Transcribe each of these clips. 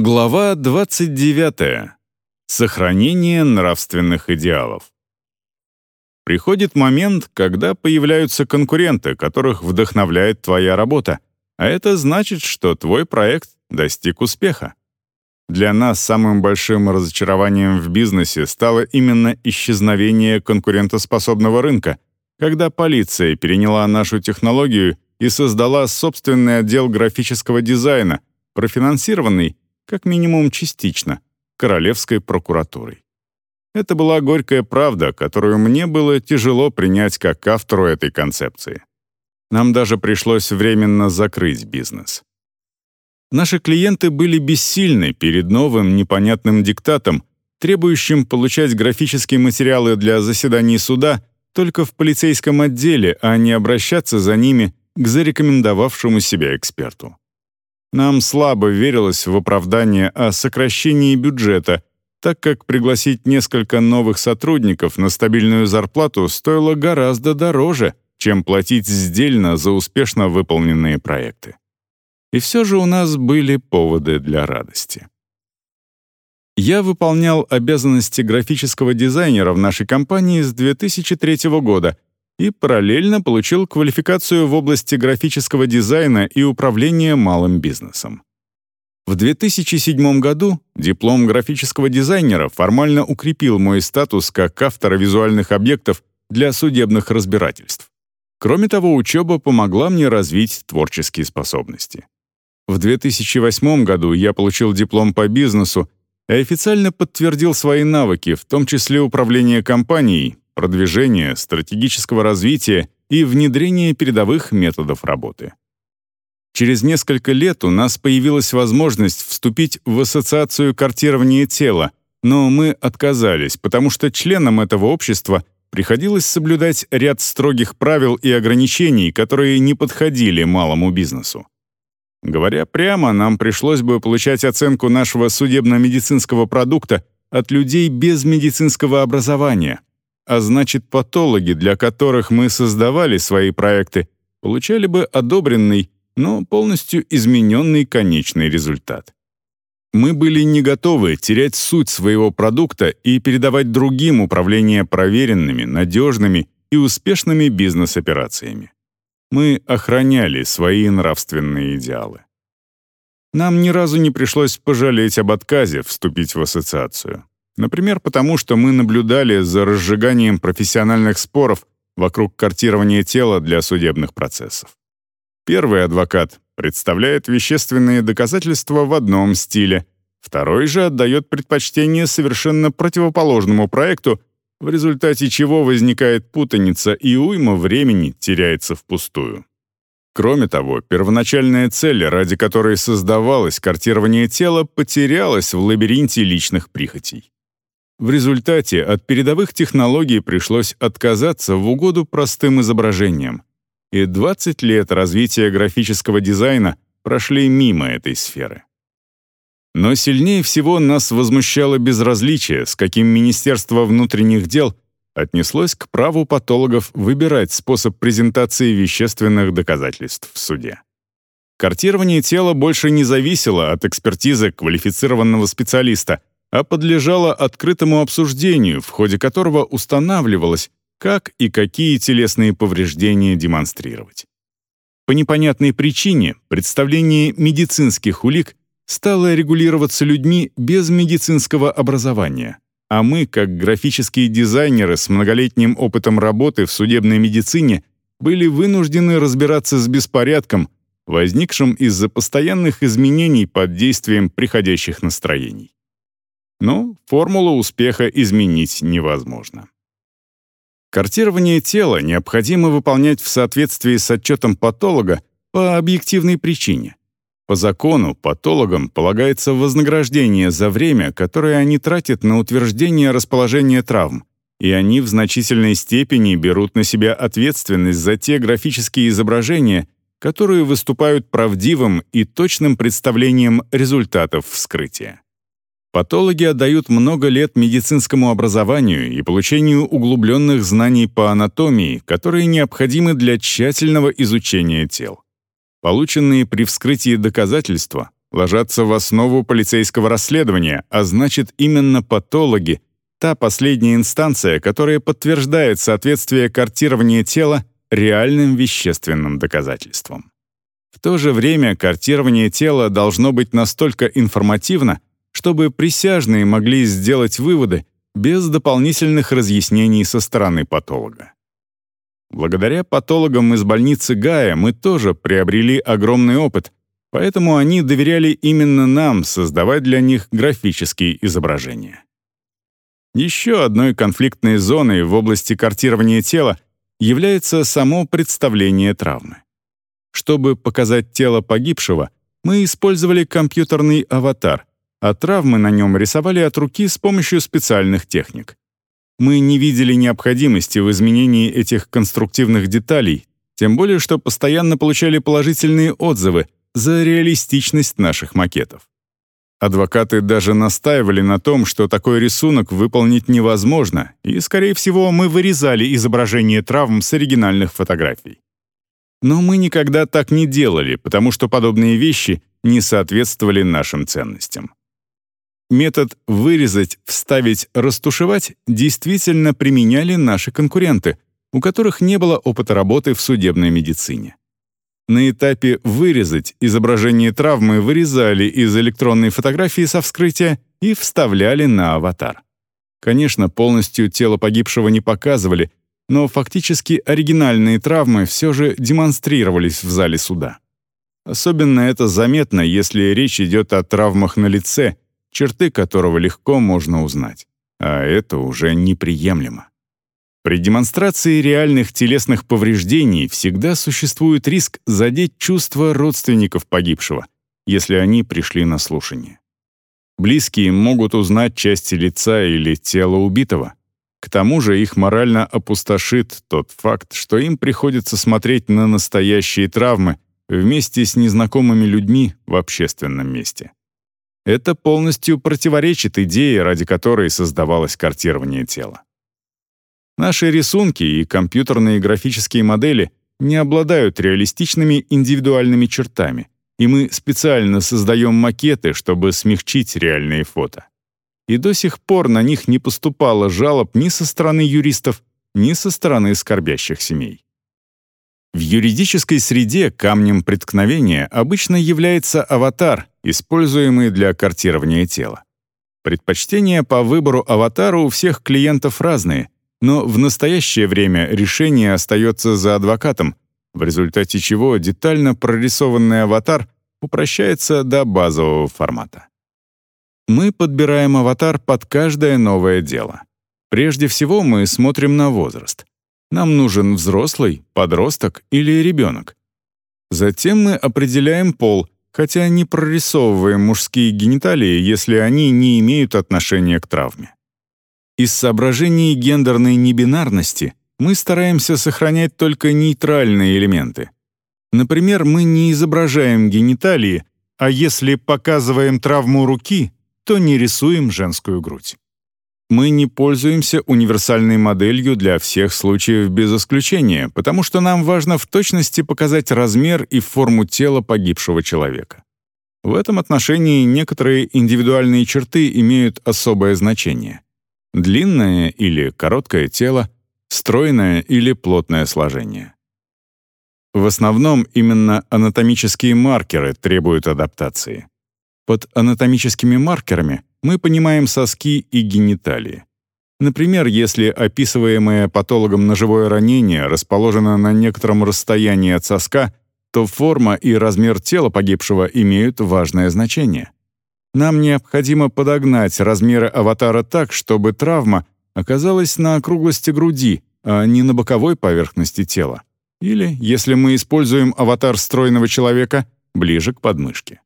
Глава 29. Сохранение нравственных идеалов. Приходит момент, когда появляются конкуренты, которых вдохновляет твоя работа, а это значит, что твой проект достиг успеха. Для нас самым большим разочарованием в бизнесе стало именно исчезновение конкурентоспособного рынка, когда полиция переняла нашу технологию и создала собственный отдел графического дизайна, профинансированный как минимум частично, Королевской прокуратурой. Это была горькая правда, которую мне было тяжело принять как автору этой концепции. Нам даже пришлось временно закрыть бизнес. Наши клиенты были бессильны перед новым непонятным диктатом, требующим получать графические материалы для заседаний суда только в полицейском отделе, а не обращаться за ними к зарекомендовавшему себя эксперту. Нам слабо верилось в оправдание о сокращении бюджета, так как пригласить несколько новых сотрудников на стабильную зарплату стоило гораздо дороже, чем платить сдельно за успешно выполненные проекты. И все же у нас были поводы для радости. Я выполнял обязанности графического дизайнера в нашей компании с 2003 года — и параллельно получил квалификацию в области графического дизайна и управления малым бизнесом. В 2007 году диплом графического дизайнера формально укрепил мой статус как автора визуальных объектов для судебных разбирательств. Кроме того, учеба помогла мне развить творческие способности. В 2008 году я получил диплом по бизнесу и официально подтвердил свои навыки, в том числе управление компанией, продвижения, стратегического развития и внедрения передовых методов работы. Через несколько лет у нас появилась возможность вступить в ассоциацию картирования тела, но мы отказались, потому что членам этого общества приходилось соблюдать ряд строгих правил и ограничений, которые не подходили малому бизнесу. Говоря прямо, нам пришлось бы получать оценку нашего судебно-медицинского продукта от людей без медицинского образования, а значит, патологи, для которых мы создавали свои проекты, получали бы одобренный, но полностью измененный конечный результат. Мы были не готовы терять суть своего продукта и передавать другим управление проверенными, надежными и успешными бизнес-операциями. Мы охраняли свои нравственные идеалы. Нам ни разу не пришлось пожалеть об отказе вступить в ассоциацию. Например, потому что мы наблюдали за разжиганием профессиональных споров вокруг картирования тела для судебных процессов. Первый адвокат представляет вещественные доказательства в одном стиле, второй же отдает предпочтение совершенно противоположному проекту, в результате чего возникает путаница и уйма времени теряется впустую. Кроме того, первоначальная цель, ради которой создавалось картирование тела, потерялась в лабиринте личных прихотей. В результате от передовых технологий пришлось отказаться в угоду простым изображениям. И 20 лет развития графического дизайна прошли мимо этой сферы. Но сильнее всего нас возмущало безразличие, с каким Министерство внутренних дел отнеслось к праву патологов выбирать способ презентации вещественных доказательств в суде. Картирование тела больше не зависело от экспертизы квалифицированного специалиста, а подлежало открытому обсуждению, в ходе которого устанавливалось, как и какие телесные повреждения демонстрировать. По непонятной причине представление медицинских улик стало регулироваться людьми без медицинского образования, а мы, как графические дизайнеры с многолетним опытом работы в судебной медицине, были вынуждены разбираться с беспорядком, возникшим из-за постоянных изменений под действием приходящих настроений. Но формулу успеха изменить невозможно. Картирование тела необходимо выполнять в соответствии с отчетом патолога по объективной причине. По закону патологам полагается вознаграждение за время, которое они тратят на утверждение расположения травм, и они в значительной степени берут на себя ответственность за те графические изображения, которые выступают правдивым и точным представлением результатов вскрытия. Патологи отдают много лет медицинскому образованию и получению углубленных знаний по анатомии, которые необходимы для тщательного изучения тел. Полученные при вскрытии доказательства ложатся в основу полицейского расследования, а значит, именно патологи — та последняя инстанция, которая подтверждает соответствие картирования тела реальным вещественным доказательствам. В то же время картирование тела должно быть настолько информативно, чтобы присяжные могли сделать выводы без дополнительных разъяснений со стороны патолога. Благодаря патологам из больницы Гая мы тоже приобрели огромный опыт, поэтому они доверяли именно нам создавать для них графические изображения. Еще одной конфликтной зоной в области картирования тела является само представление травмы. Чтобы показать тело погибшего, мы использовали компьютерный аватар, а травмы на нем рисовали от руки с помощью специальных техник. Мы не видели необходимости в изменении этих конструктивных деталей, тем более что постоянно получали положительные отзывы за реалистичность наших макетов. Адвокаты даже настаивали на том, что такой рисунок выполнить невозможно, и, скорее всего, мы вырезали изображение травм с оригинальных фотографий. Но мы никогда так не делали, потому что подобные вещи не соответствовали нашим ценностям. Метод «вырезать, вставить, растушевать» действительно применяли наши конкуренты, у которых не было опыта работы в судебной медицине. На этапе «вырезать» изображение травмы вырезали из электронной фотографии со вскрытия и вставляли на аватар. Конечно, полностью тело погибшего не показывали, но фактически оригинальные травмы все же демонстрировались в зале суда. Особенно это заметно, если речь идет о травмах на лице — черты которого легко можно узнать. А это уже неприемлемо. При демонстрации реальных телесных повреждений всегда существует риск задеть чувства родственников погибшего, если они пришли на слушание. Близкие могут узнать части лица или тела убитого. К тому же их морально опустошит тот факт, что им приходится смотреть на настоящие травмы вместе с незнакомыми людьми в общественном месте. Это полностью противоречит идее, ради которой создавалось картирование тела. Наши рисунки и компьютерные графические модели не обладают реалистичными индивидуальными чертами, и мы специально создаем макеты, чтобы смягчить реальные фото. И до сих пор на них не поступало жалоб ни со стороны юристов, ни со стороны скорбящих семей. В юридической среде камнем преткновения обычно является аватар, используемый для картирования тела. Предпочтения по выбору аватара у всех клиентов разные, но в настоящее время решение остается за адвокатом, в результате чего детально прорисованный аватар упрощается до базового формата. Мы подбираем аватар под каждое новое дело. Прежде всего мы смотрим на возраст. Нам нужен взрослый, подросток или ребенок. Затем мы определяем пол, хотя не прорисовываем мужские гениталии, если они не имеют отношения к травме. Из соображений гендерной небинарности мы стараемся сохранять только нейтральные элементы. Например, мы не изображаем гениталии, а если показываем травму руки, то не рисуем женскую грудь. Мы не пользуемся универсальной моделью для всех случаев без исключения, потому что нам важно в точности показать размер и форму тела погибшего человека. В этом отношении некоторые индивидуальные черты имеют особое значение. Длинное или короткое тело, стройное или плотное сложение. В основном именно анатомические маркеры требуют адаптации. Под анатомическими маркерами мы понимаем соски и гениталии. Например, если описываемое патологом ножевое ранение расположено на некотором расстоянии от соска, то форма и размер тела погибшего имеют важное значение. Нам необходимо подогнать размеры аватара так, чтобы травма оказалась на округлости груди, а не на боковой поверхности тела. Или, если мы используем аватар стройного человека, ближе к подмышке.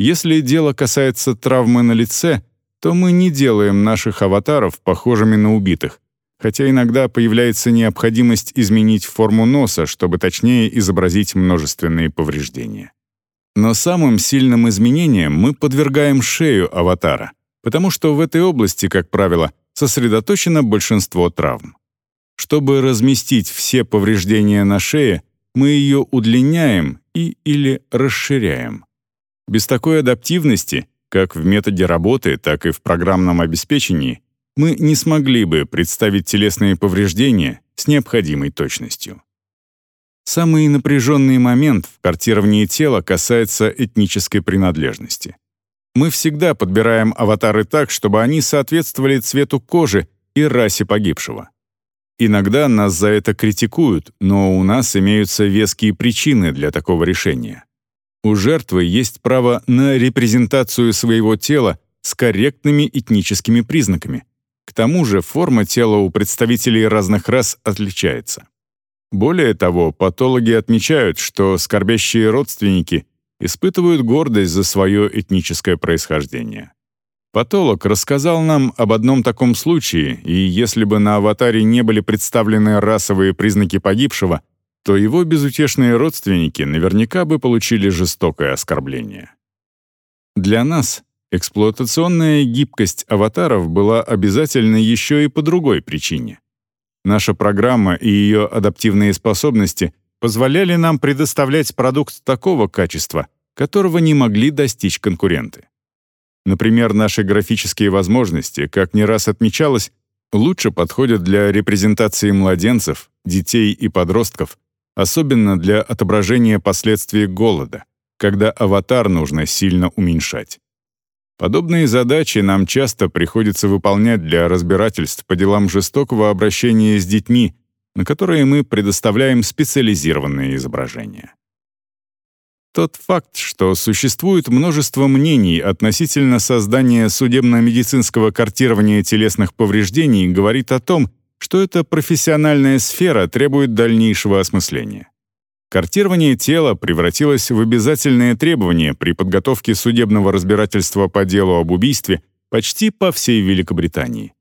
Если дело касается травмы на лице, то мы не делаем наших аватаров похожими на убитых, хотя иногда появляется необходимость изменить форму носа, чтобы точнее изобразить множественные повреждения. Но самым сильным изменением мы подвергаем шею аватара, потому что в этой области, как правило, сосредоточено большинство травм. Чтобы разместить все повреждения на шее, мы ее удлиняем и или расширяем. Без такой адаптивности, как в методе работы, так и в программном обеспечении, мы не смогли бы представить телесные повреждения с необходимой точностью. Самый напряженный момент в картировании тела касается этнической принадлежности. Мы всегда подбираем аватары так, чтобы они соответствовали цвету кожи и расе погибшего. Иногда нас за это критикуют, но у нас имеются веские причины для такого решения. У жертвы есть право на репрезентацию своего тела с корректными этническими признаками. К тому же форма тела у представителей разных рас отличается. Более того, патологи отмечают, что скорбящие родственники испытывают гордость за свое этническое происхождение. Патолог рассказал нам об одном таком случае, и если бы на аватаре не были представлены расовые признаки погибшего, то его безутешные родственники наверняка бы получили жестокое оскорбление. Для нас эксплуатационная гибкость аватаров была обязательна еще и по другой причине. Наша программа и ее адаптивные способности позволяли нам предоставлять продукт такого качества, которого не могли достичь конкуренты. Например, наши графические возможности, как не раз отмечалось, лучше подходят для репрезентации младенцев, детей и подростков, особенно для отображения последствий голода, когда аватар нужно сильно уменьшать. Подобные задачи нам часто приходится выполнять для разбирательств по делам жестокого обращения с детьми, на которые мы предоставляем специализированные изображения. Тот факт, что существует множество мнений относительно создания судебно-медицинского картирования телесных повреждений, говорит о том, что эта профессиональная сфера требует дальнейшего осмысления. Картирование тела превратилось в обязательное требование при подготовке судебного разбирательства по делу об убийстве почти по всей Великобритании.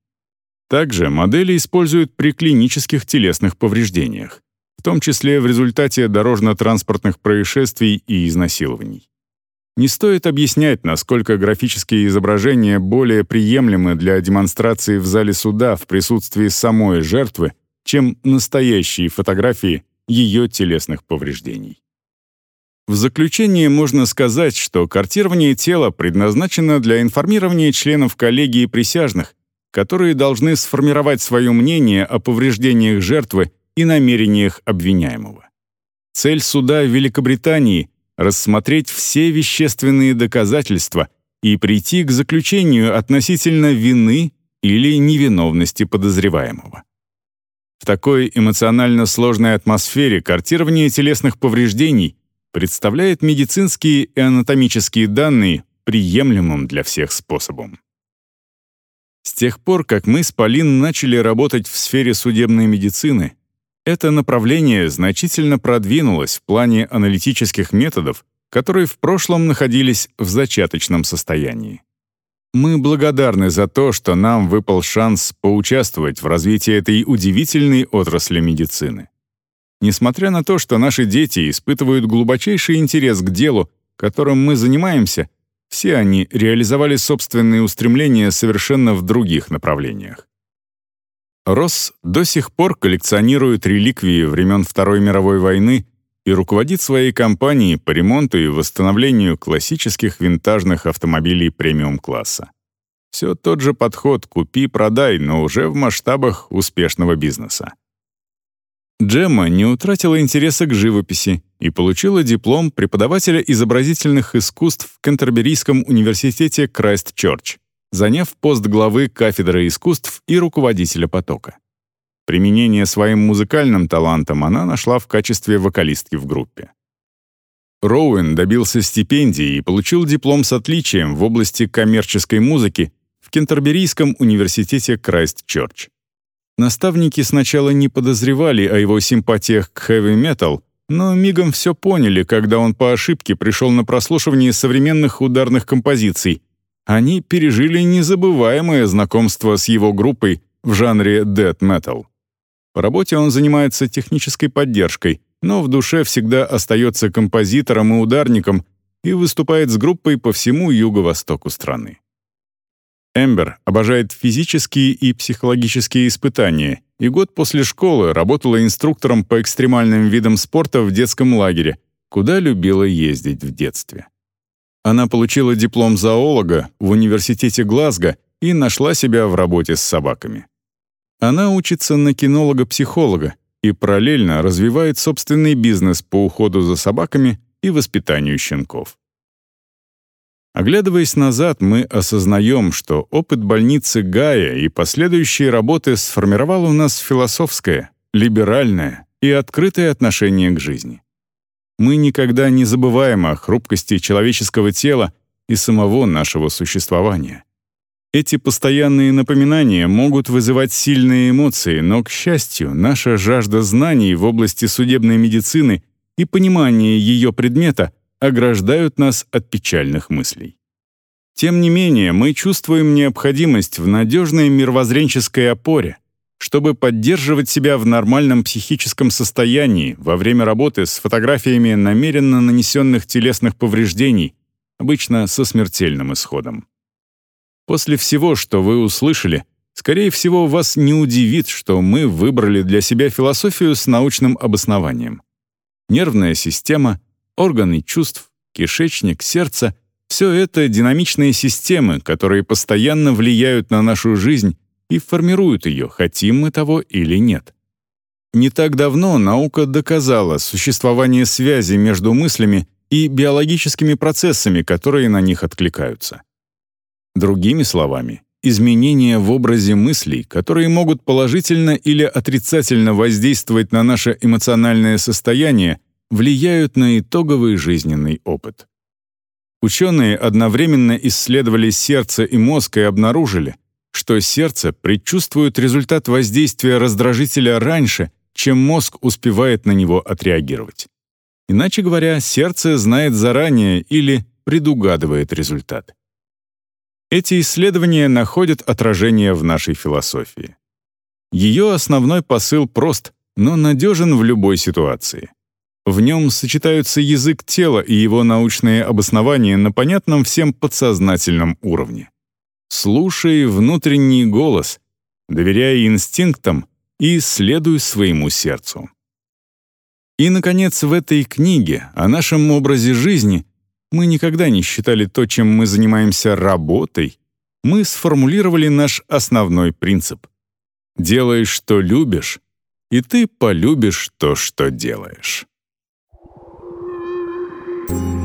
Также модели используют при клинических телесных повреждениях, в том числе в результате дорожно-транспортных происшествий и изнасилований. Не стоит объяснять, насколько графические изображения более приемлемы для демонстрации в зале суда в присутствии самой жертвы, чем настоящие фотографии ее телесных повреждений. В заключение можно сказать, что картирование тела предназначено для информирования членов коллегии присяжных, которые должны сформировать свое мнение о повреждениях жертвы и намерениях обвиняемого. Цель суда Великобритании — рассмотреть все вещественные доказательства и прийти к заключению относительно вины или невиновности подозреваемого. В такой эмоционально сложной атмосфере картирование телесных повреждений представляет медицинские и анатомические данные приемлемым для всех способом. С тех пор, как мы с Полин начали работать в сфере судебной медицины, это направление значительно продвинулось в плане аналитических методов, которые в прошлом находились в зачаточном состоянии. Мы благодарны за то, что нам выпал шанс поучаствовать в развитии этой удивительной отрасли медицины. Несмотря на то, что наши дети испытывают глубочайший интерес к делу, которым мы занимаемся, все они реализовали собственные устремления совершенно в других направлениях. Росс до сих пор коллекционирует реликвии времен Второй мировой войны и руководит своей компанией по ремонту и восстановлению классических винтажных автомобилей премиум-класса. Все тот же подход «купи-продай», но уже в масштабах успешного бизнеса. Джемма не утратила интереса к живописи и получила диплом преподавателя изобразительных искусств в Кентерберийском университете Крайст-Чорч, заняв пост главы кафедры искусств и руководителя потока. Применение своим музыкальным талантам она нашла в качестве вокалистки в группе. Роуэн добился стипендии и получил диплом с отличием в области коммерческой музыки в Кентерберийском университете Крайст-Чорч. Наставники сначала не подозревали о его симпатиях к хэви-метал, но мигом все поняли, когда он по ошибке пришел на прослушивание современных ударных композиций. Они пережили незабываемое знакомство с его группой в жанре death metal. По работе он занимается технической поддержкой, но в душе всегда остается композитором и ударником и выступает с группой по всему юго-востоку страны. Эмбер обожает физические и психологические испытания, и год после школы работала инструктором по экстремальным видам спорта в детском лагере, куда любила ездить в детстве. Она получила диплом зоолога в университете Глазго и нашла себя в работе с собаками. Она учится на кинолога-психолога и параллельно развивает собственный бизнес по уходу за собаками и воспитанию щенков. Оглядываясь назад, мы осознаем, что опыт больницы Гая и последующие работы сформировал у нас философское, либеральное и открытое отношение к жизни. Мы никогда не забываем о хрупкости человеческого тела и самого нашего существования. Эти постоянные напоминания могут вызывать сильные эмоции, но, к счастью, наша жажда знаний в области судебной медицины и понимание ее предмета ограждают нас от печальных мыслей. Тем не менее, мы чувствуем необходимость в надежной мировоззренческой опоре, чтобы поддерживать себя в нормальном психическом состоянии во время работы с фотографиями намеренно нанесенных телесных повреждений, обычно со смертельным исходом. После всего, что вы услышали, скорее всего, вас не удивит, что мы выбрали для себя философию с научным обоснованием. Нервная система, органы чувств, кишечник, сердце — все это динамичные системы, которые постоянно влияют на нашу жизнь и формируют ее, хотим мы того или нет. Не так давно наука доказала существование связи между мыслями и биологическими процессами, которые на них откликаются. Другими словами, изменения в образе мыслей, которые могут положительно или отрицательно воздействовать на наше эмоциональное состояние, влияют на итоговый жизненный опыт. Ученые одновременно исследовали сердце и мозг и обнаружили, что сердце предчувствует результат воздействия раздражителя раньше, чем мозг успевает на него отреагировать. Иначе говоря, сердце знает заранее или предугадывает результат. Эти исследования находят отражение в нашей философии. Ее основной посыл прост, но надежен в любой ситуации. В нем сочетаются язык тела и его научные обоснования на понятном всем подсознательном уровне. Слушай внутренний голос, доверяй инстинктам и следуй своему сердцу. И, наконец, в этой книге о нашем образе жизни мы никогда не считали то, чем мы занимаемся работой, мы сформулировали наш основной принцип. Делай, что любишь, и ты полюбишь то, что делаешь. Thank you.